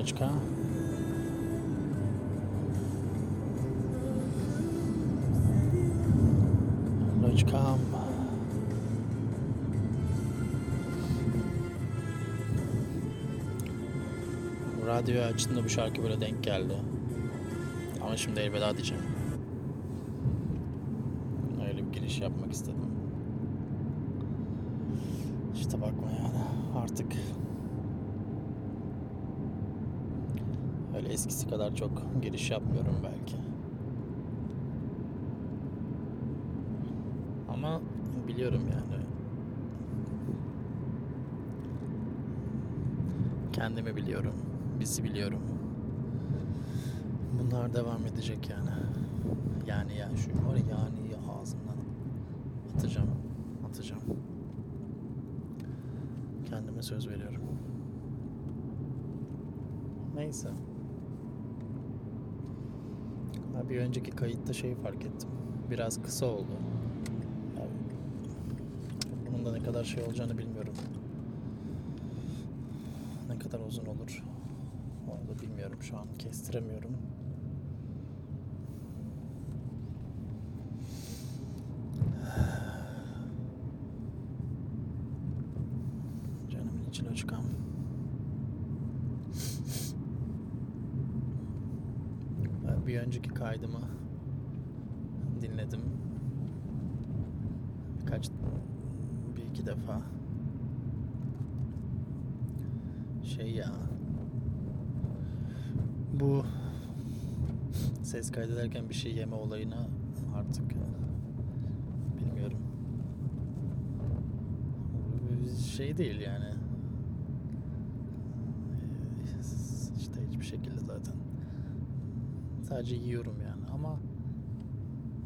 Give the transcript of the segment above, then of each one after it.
Loçka. Loçkam. Radyoyu açtığında bu şarkı böyle denk geldi. Ama şimdi elveda diyeceğim. Öyle bir giriş yapmak istedim. İşte bakma yani artık öyle eskisi kadar çok giriş yapmıyorum belki. Ama biliyorum yani. Kendimi biliyorum. Bizi biliyorum. Bunlar devam edecek yani. Yani ya şu var ya yani ya ağzımdan atacağım. Atacağım. Kendime söz veriyorum. Neyse. Ha, bir önceki kayıtta şeyi fark ettim. Biraz kısa oldu. Yani bunun da ne kadar şey olacağını bilmiyorum. Ne kadar uzun olur. Onu da bilmiyorum şu an. Kestiremiyorum. Canımın içine çıkan. Ben bir önceki kaydımı dinledim. Birkaç bir iki defa. Şey ya. Bu kaydederken bir şey yeme olayına artık bilmiyorum. Şey değil yani. İşte hiçbir şekilde zaten. Sadece yiyorum yani ama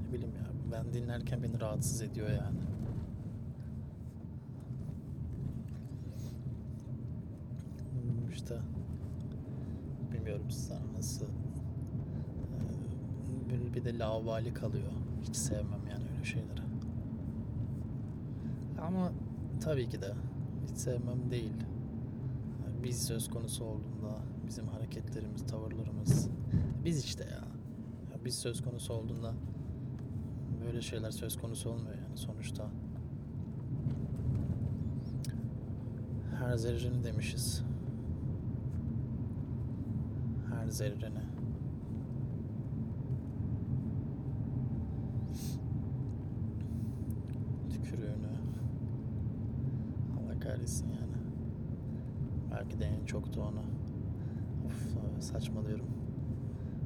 ne bileyim ya ben dinlerken beni rahatsız ediyor yani. Hmm, İşte bilmiyorum sana de lavabali kalıyor. Hiç sevmem yani öyle şeyleri. Ama tabii ki de hiç sevmem değil. Yani Biz söz konusu olduğunda bizim hareketlerimiz, tavırlarımız biz işte ya. ya biz söz konusu olduğunda böyle şeyler söz konusu olmuyor yani sonuçta. Her zerreni demişiz. Her zerreni. Tükürüğünü. Kahretsin yani. Belki de en çok da onu. Of saçmalıyorum.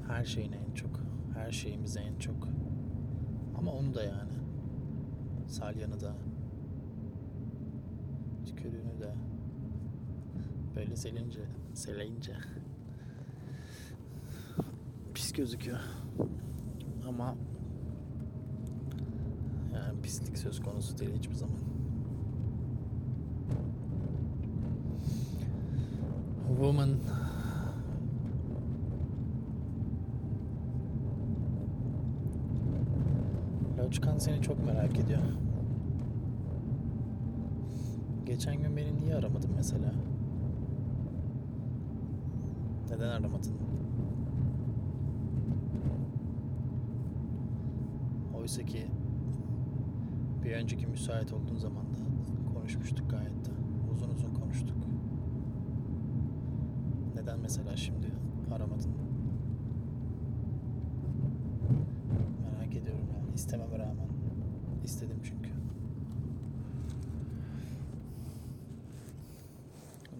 Her şeyin en çok. Her şeyimize en çok. Ama onu da yani. Salyanı da. Tükürüğünü de. Böyle selince, seleyince. Pis gözüküyor. Ama yani pislik söz konusu değil hiçbir zaman. Woman Loçkan seni çok merak ediyor. Geçen gün beni niye aramadın mesela? Neden aramadın? Oysa ki bir önceki müsait olduğun zaman da konuşmuştuk gayet de. Uzun uzun konuştuk. Neden mesela şimdi aramadın? Merak ediyorum yani. İstememe rağmen. istedim çünkü.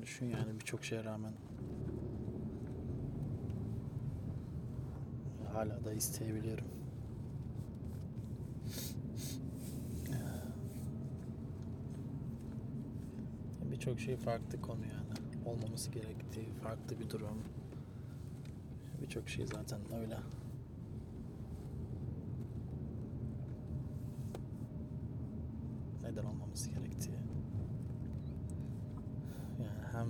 Düşün yani birçok şeye rağmen. Hala da isteyebiliyorum. Birçok şey farklı konu yani. Olmaması gerektiği farklı bir durum. Birçok şey zaten öyle. Neden olmaması gerektiği. Yani hem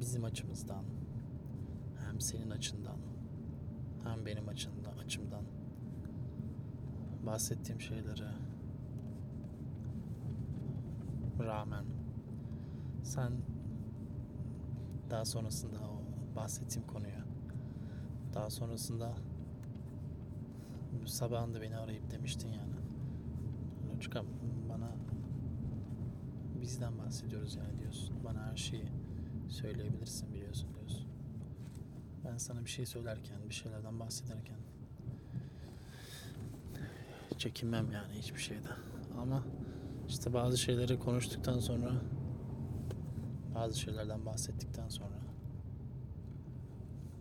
bizim açımızdan hem senin açından hem benim açımdan, açımdan bahsettiğim şeylere rağmen sen daha sonrasında o bahsettiğim konuya. Daha sonrasında sabahında beni arayıp demiştin yani. Loçka bana bizden bahsediyoruz yani diyorsun. Bana her şeyi söyleyebilirsin biliyorsun diyorsun. Ben sana bir şey söylerken, bir şeylerden bahsederken çekinmem yani hiçbir şeyden. Ama işte bazı şeyleri konuştuktan sonra bazı şeylerden bahsettikten sonra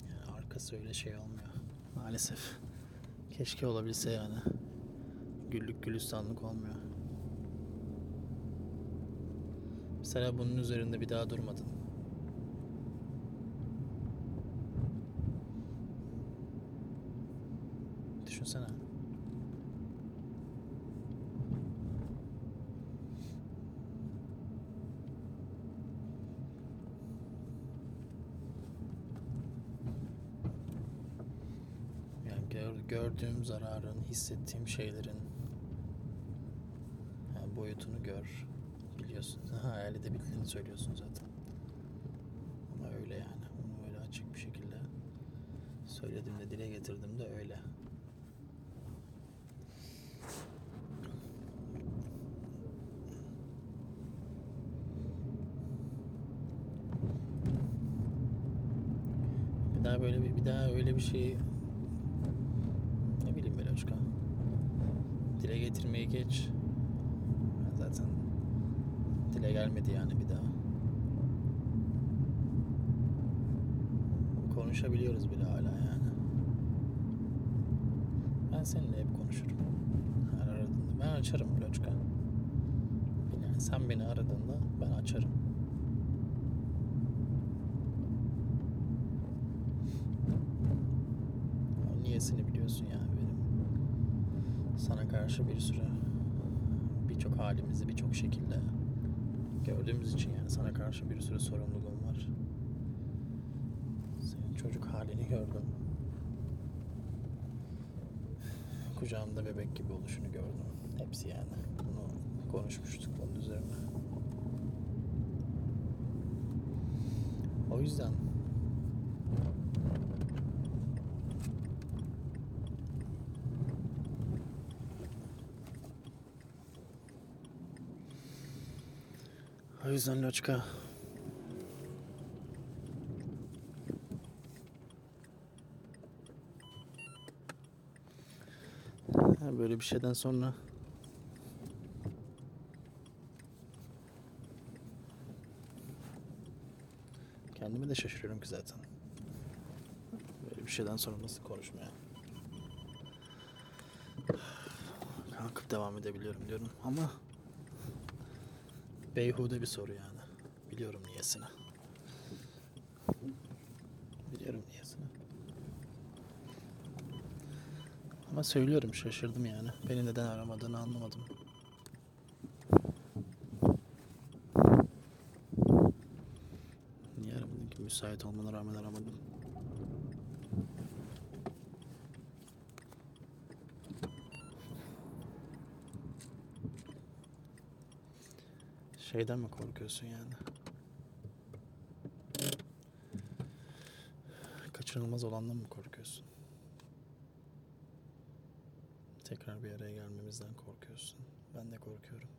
yani arkası öyle şey olmuyor. Maalesef. Keşke olabilse yani. Güllük gülistanlık olmuyor. Mesela bunun üzerinde bir daha durmadın. Düşünsene. Yani gör- gördüğüm zararın, hissettiğim şeylerin yani boyutunu gör. Biliyorsun. Hayal edebildiğini söylüyorsun zaten. Ama öyle yani. Onu öyle açık bir şekilde söylediğimde, dile getirdiğimde öyle. Bir daha böyle bir, bir daha öyle bir şeyi ne bileyim böyle açık Dile getirmeyi geç. Zaten dile gelmedi yani bir daha. Konuşabiliyoruz bile hala yani. Ben seninle hep konuşurum. Her aradığında. Ben açarım Loçka. Yani sen beni aradığında ben açarım. Niyesini biliyorsun yani. Sana karşı bir sürü birçok halimizi birçok şekilde gördüğümüz için yani sana karşı bir sürü sorumluluğum var. Senin çocuk halini gördüm. Kucağımda bebek gibi oluşunu gördüm. Hepsi yani. Bunu konuşmuştuk bunun üzerine. O yüzden O yüzden Loçka Böyle bir şeyden sonra Kendime de şaşırıyorum ki zaten. Böyle bir şeyden sonra nasıl konuşmaya kalkıp devam edebiliyorum diyorum ama beyhude bir soru yani. Biliyorum niyesini. Biliyorum niyesini. Ama söylüyorum şaşırdım yani. Beni neden aramadığını anlamadım. Niye aramadın ki? Müsait olmana rağmen aramadın. Şeyden mi korkuyorsun yani? Kaçınılmaz olandan mı korkuyorsun? Tekrar bir araya gelmemizden korkuyorsun. Ben de korkuyorum.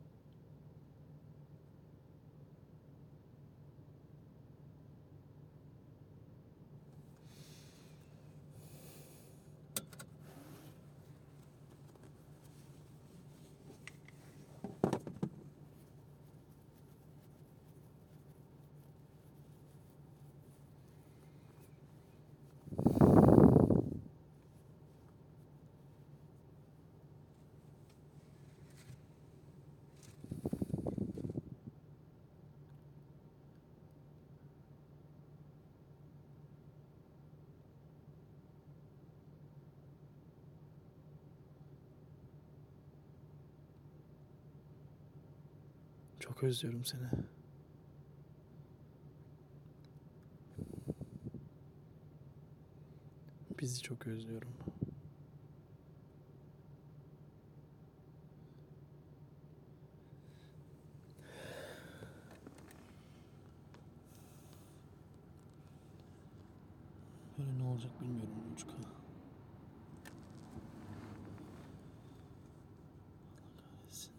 Çok özlüyorum seni. Bizi çok özlüyorum. olacak bilmiyorum Uçka. Allah kahretsin.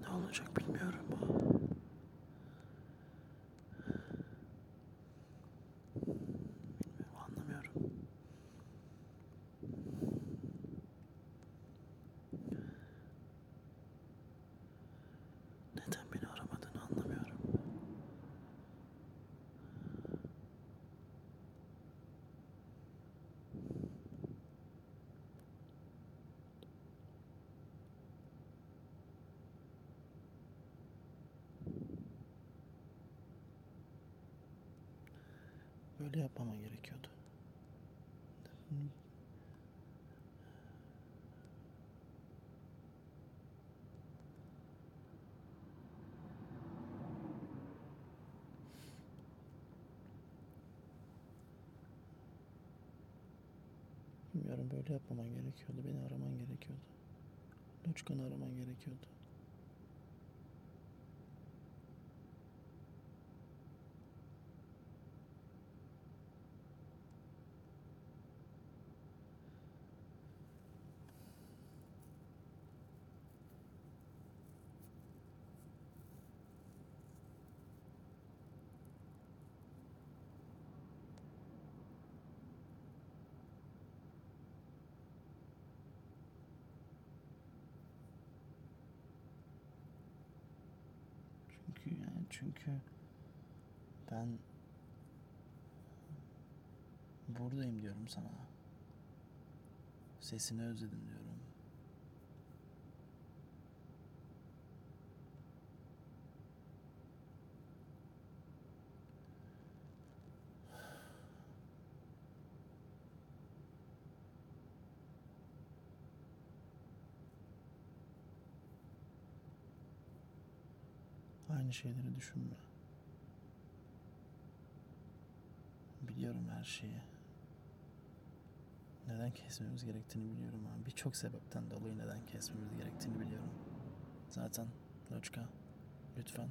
Ne olacak bilmiyorum bu. Bilmiyorum anlamıyorum. Neden beni aramadığını anlamıyorum. Böyle yapmama gerekiyordu. Bilmiyorum böyle yapmaman gerekiyordu. Beni araman gerekiyordu. Loçkan'ı araman gerekiyordu. Çünkü ben buradayım diyorum sana. Sesini özledim diyorum. Aynı şeyleri düşünme. Biliyorum her şeyi. Neden kesmemiz gerektiğini biliyorum ama birçok sebepten dolayı neden kesmemiz gerektiğini biliyorum. Zaten Loçka lütfen.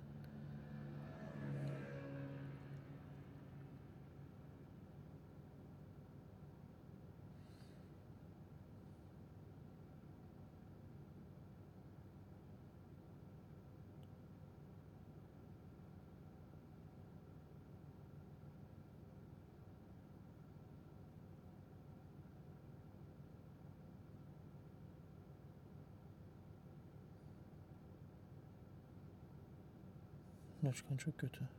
Loçkan çok kötü.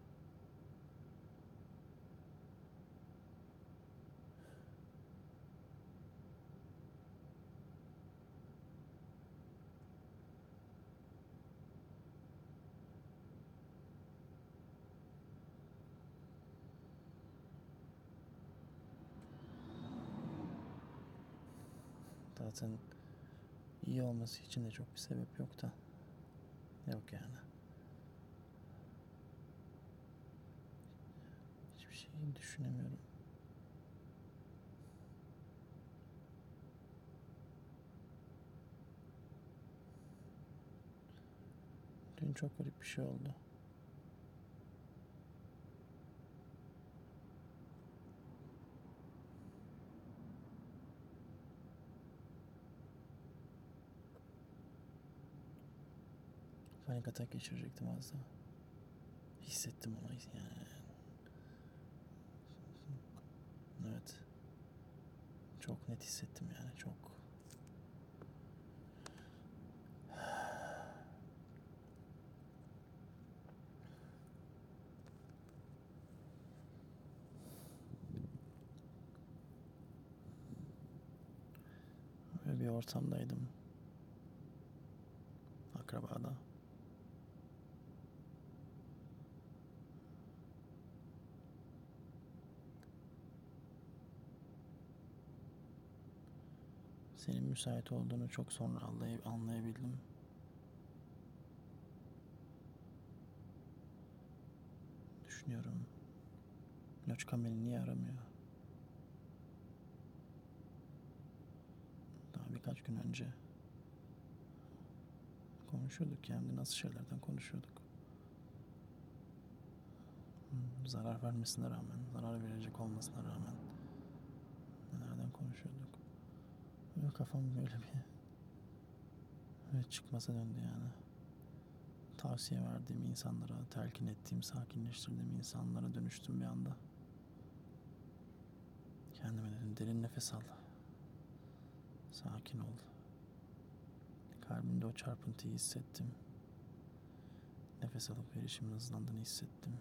Zaten iyi olması için de çok bir sebep yok da. Yok yani. Hiçbir şey düşünemiyorum. Dün çok garip bir şey oldu. Panik atak geçirecektim az daha. Hissettim onu yani. Evet. Çok net hissettim yani çok. Böyle bir ortamdaydım. Akrabada. Senin müsait olduğunu çok sonra anlay- anlayabildim. Düşünüyorum. Loçkan beni niye aramıyor? birkaç gün önce. Konuşuyorduk yani nasıl şeylerden konuşuyorduk. Hmm, Zarar vermesine rağmen, zarar verecek olmasına rağmen nelerden konuşuyorduk. Böyle kafam böyle bir böyle çıkmasa döndü yani. Tavsiye verdiğim insanlara, telkin ettiğim, sakinleştirdiğim insanlara dönüştüm bir anda. Kendime dedim derin nefes al. Sakin ol. Kalbimde o çarpıntıyı hissettim. Nefes alıp verişimin hızlandığını hissettim.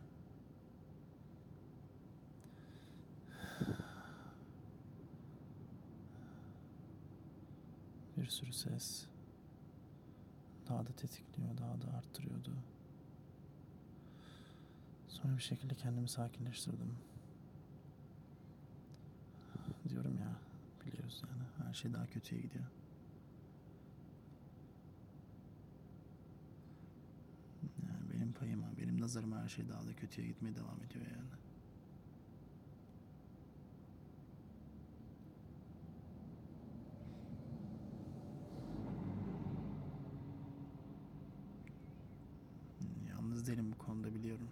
Bir sürü ses daha da tetikliyor, daha da arttırıyordu. Sonra bir şekilde kendimi sakinleştirdim. Diyorum ya, biliyoruz yani her şey daha kötüye gidiyor. Yani benim payıma, benim nazarıma her şey daha da kötüye gitmeye devam ediyor yani. Yalnız değilim bu konuda biliyorum.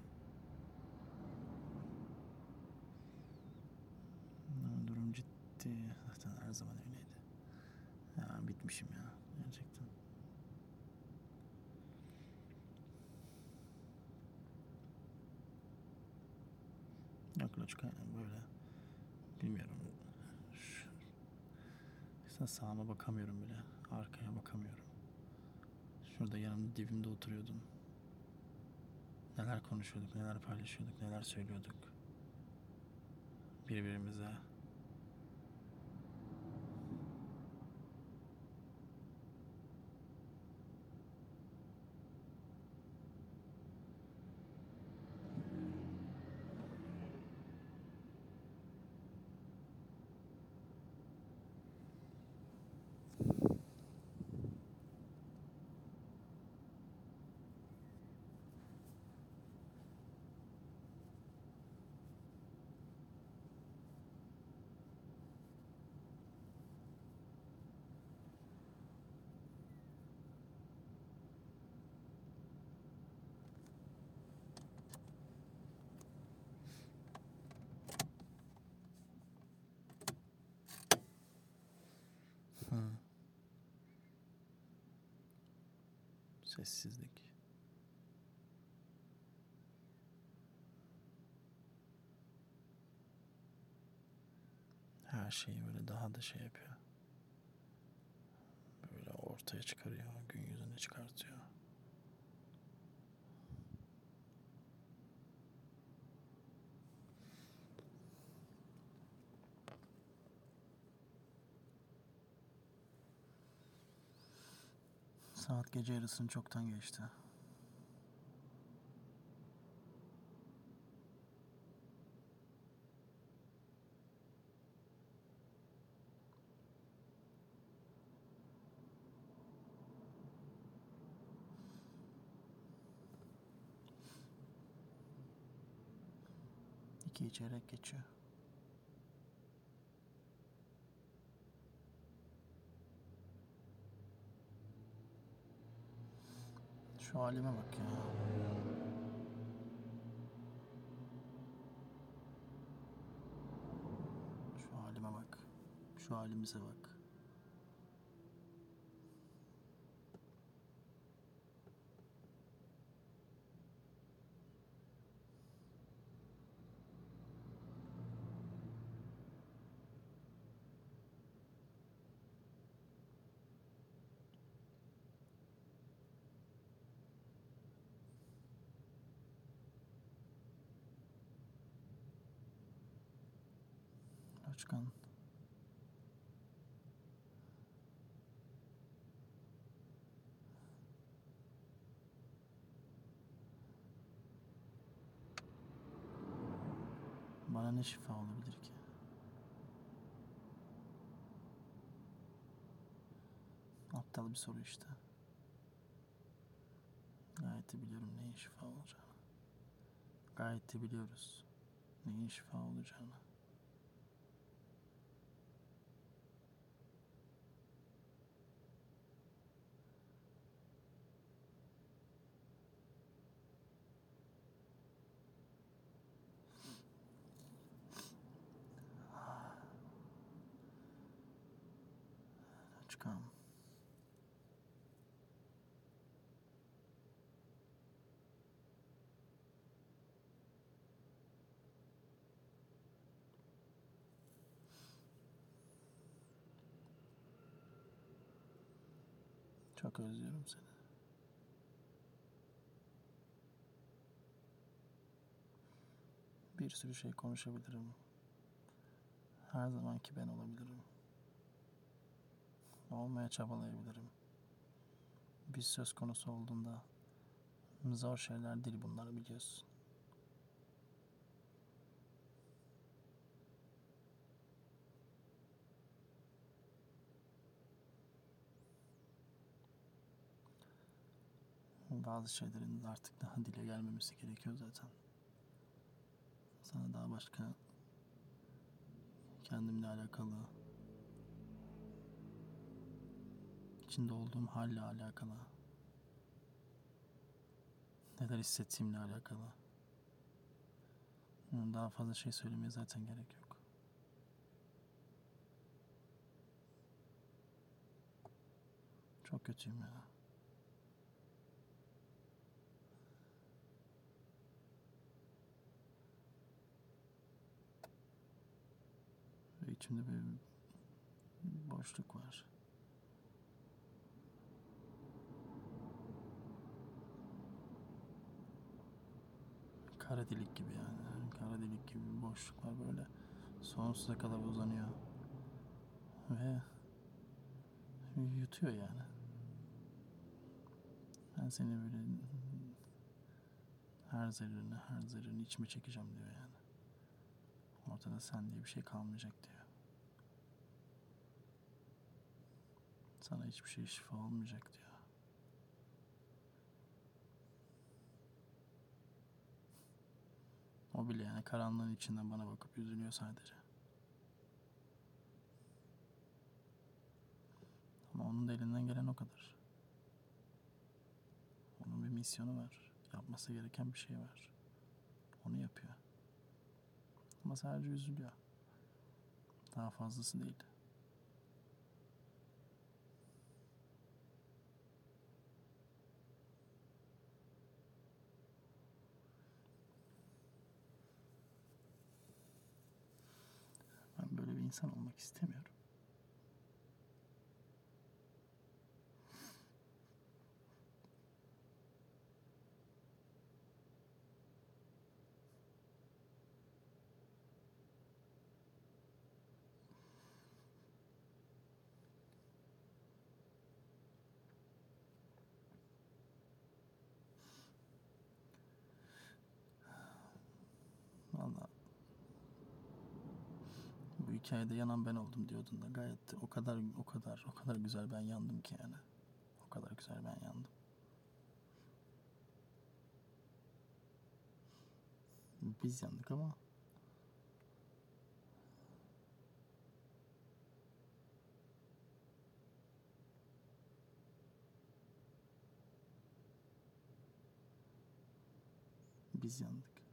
Ama Durum ciddi. Zaten her zaman öyleydi. Ya bitmişim ya. Gerçekten. Yok Loçka böyle. Bilmiyorum. Şu, mesela sağıma bakamıyorum bile. Arkaya bakamıyorum. Şurada yanımda dibimde oturuyordun. Neler konuşuyorduk, neler paylaşıyorduk, neler söylüyorduk. Birbirimize. Sessizlik. Her şeyi böyle daha da şey yapıyor. Böyle ortaya çıkarıyor, gün yüzüne çıkartıyor. Saat gece yarısını çoktan geçti. İki çeyrek geçiyor. Şu halime bak ya. Şu halime bak. Şu halimize bak. Özkan. Bana ne şifa olabilir ki? Aptal bir soru işte. Gayet de biliyorum neyin şifa olacağını. Gayet de biliyoruz neyin şifa olacağını. Çok özlüyorum seni. Bir sürü şey konuşabilirim. Her zamanki ben olabilirim. Olmaya çabalayabilirim. Biz söz konusu olduğunda zor şeyler değil bunlar biliyorsun. Bazı şeylerin artık daha dile gelmemesi gerekiyor zaten. Sana daha başka kendimle alakalı içinde olduğum halle alakalı neler hissettiğimle alakalı daha fazla şey söylemeye zaten gerek yok. Çok kötüyüm ya. İçimde bir boşluk var. Kara delik gibi yani. Kara delik gibi bir boşluk var böyle. Sonsuza kadar uzanıyor. Ve yutuyor yani. Ben seni böyle her zerrini, her zerrini içime çekeceğim diyor yani. Ortada sen diye bir şey kalmayacak diyor. Sana hiçbir şey şifa olmayacak diyor. O bile yani karanlığın içinden bana bakıp üzülüyor sadece. Ama onun da elinden gelen o kadar. Onun bir misyonu var. Yapması gereken bir şey var. Onu yapıyor. Ama sadece üzülüyor. Daha fazlası değil. Ben böyle bir insan olmak istemiyorum. Vallahi bu hikayede yanan ben oldum diyordun da gayet o kadar o kadar o kadar güzel ben yandım ki yani. O kadar güzel ben yandım. Biz yandık ama biz yandık.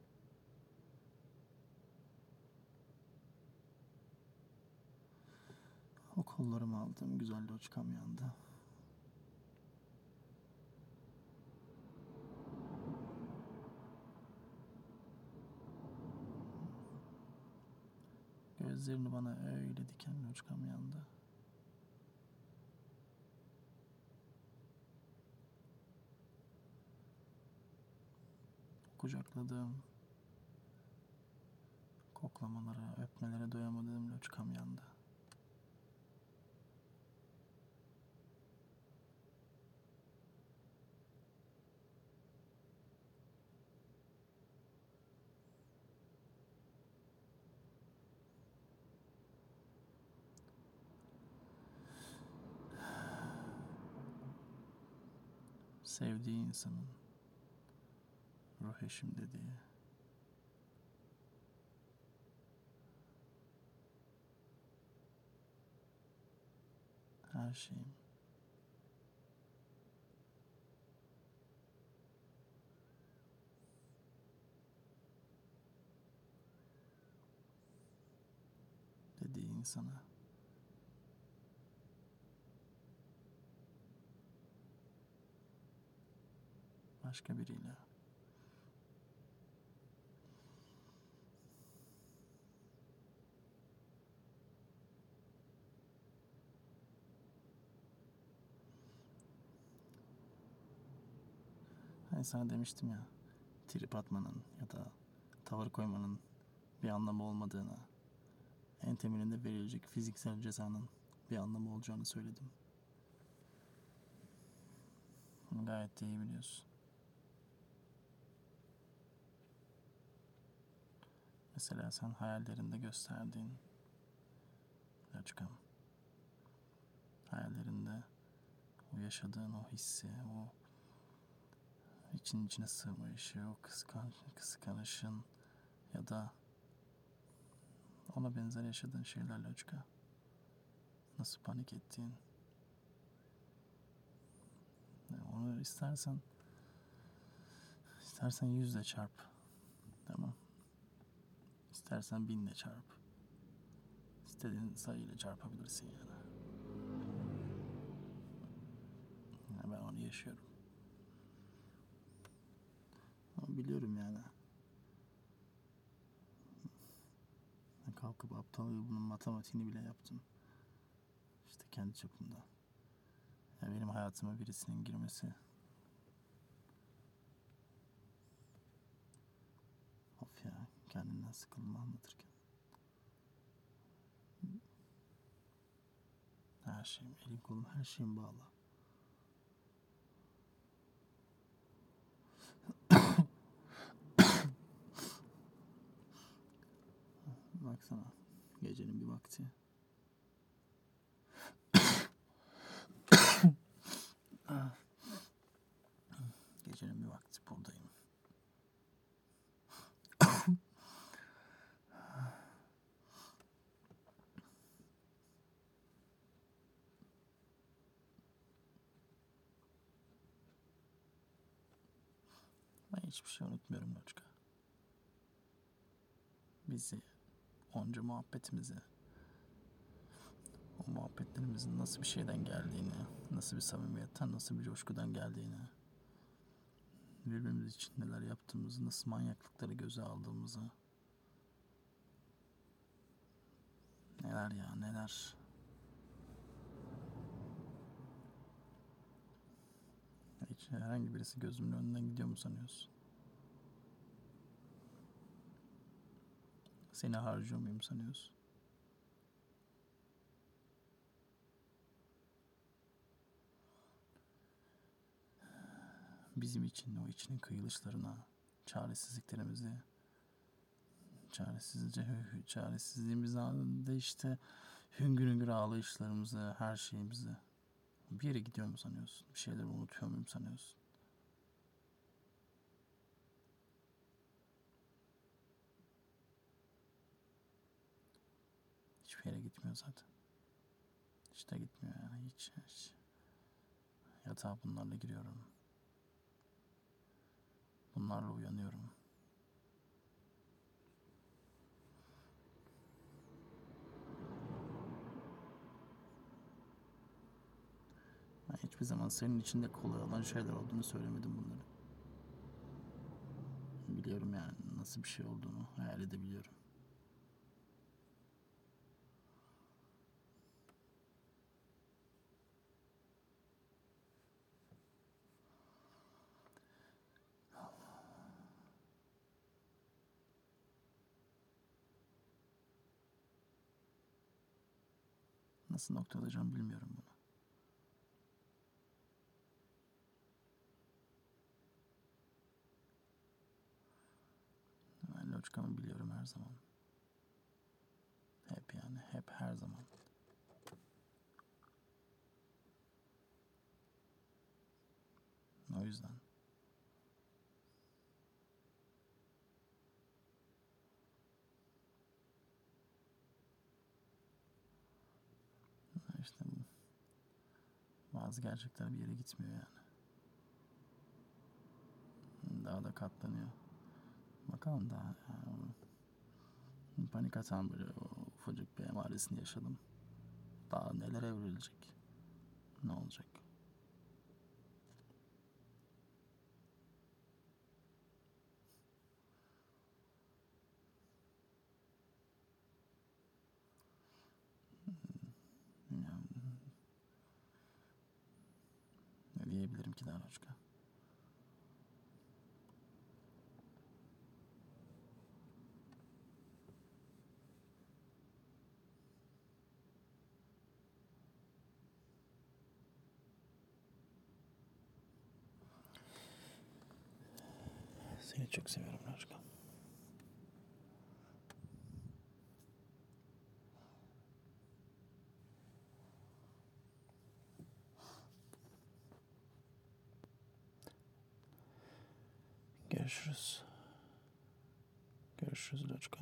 O kollarımı aldım. Güzel loçkam yandı. Gözlerini bana öyle diken loçkam yandı. Kucakladığım, koklamalara, öpmelere doyamadığım loçkam yandı. Sevdiği insanın ruh eşim dediği her şeyim. Dediği insana başka biriyle. Hani sana demiştim ya trip atmanın ya da tavır koymanın bir anlamı olmadığını, en temelinde verilecek fiziksel cezanın bir anlamı olacağını söyledim. Gayet iyi biliyorsun. Mesela sen hayallerinde gösterdiğin Laçkam. Hayallerinde o yaşadığın o hissi, o için içine sığmayışı, o kıskan, kıskanışın ya da ona benzer yaşadığın şeyler Laçka. Nasıl panik ettiğin. Onu istersen istersen yüzle çarp. Tamam. İstersen binle çarp. İstediğin sayıyla çarpabilirsin yani. yani ben onu yaşıyorum. Ama biliyorum yani. Kalkıp aptal gibi bunun matematiğini bile yaptım. İşte kendi çapımda. Yani benim hayatıma birisinin girmesi. Of ya kendimden sıkıldım anlatırken. Her şeyim, elim kolum her şeyim bağlı. Baksana gecenin bir vakti. Gecenin bir vakti buradayım. Ben hiçbir şey unutmuyorum Loçka. Bizi, onca muhabbetimizi, o muhabbetlerimizin nasıl bir şeyden geldiğini, nasıl bir samimiyetten, nasıl bir coşkudan geldiğini, birbirimiz için neler yaptığımızı, nasıl manyaklıkları göze aldığımızı, neler ya neler. Hiç herhangi birisi gözümün önünden gidiyor mu sanıyorsun? Seni harcıyor muyum sanıyorsun? Bizim için o içinin kıyılışlarına, çaresizliklerimizi, çaresizce, çaresizliğimiz anında işte hüngür hüngür ağlayışlarımızı, her şeyimizi. Bir yere gidiyor mu sanıyorsun? Bir şeyleri unutuyor muyum sanıyorsun? Hiçbir yere gitmiyor zaten. Hiç de gitmiyor yani hiç, hiç. Yatağa bunlarla giriyorum. Bunlarla uyanıyorum. Ben hiçbir zaman senin içinde kolay olan şeyler olduğunu söylemedim bunları. Biliyorum yani nasıl bir şey olduğunu hayal edebiliyorum. Nasıl noktalayacağım bilmiyorum bunu. Ben loçkamı biliyorum her zaman. Hep yani hep her zaman. O yüzden. İşte bu. Bazı gerçekler bir yere gitmiyor yani. Daha da katlanıyor. Bakalım daha. Yani, panik atan böyle ufacık bir emaresini yaşadım. Daha neler evrilecek? Ne olacak? Roçka? Seni çok seviyorum Roçka. Görüşürüz. Görüşürüz Loçka.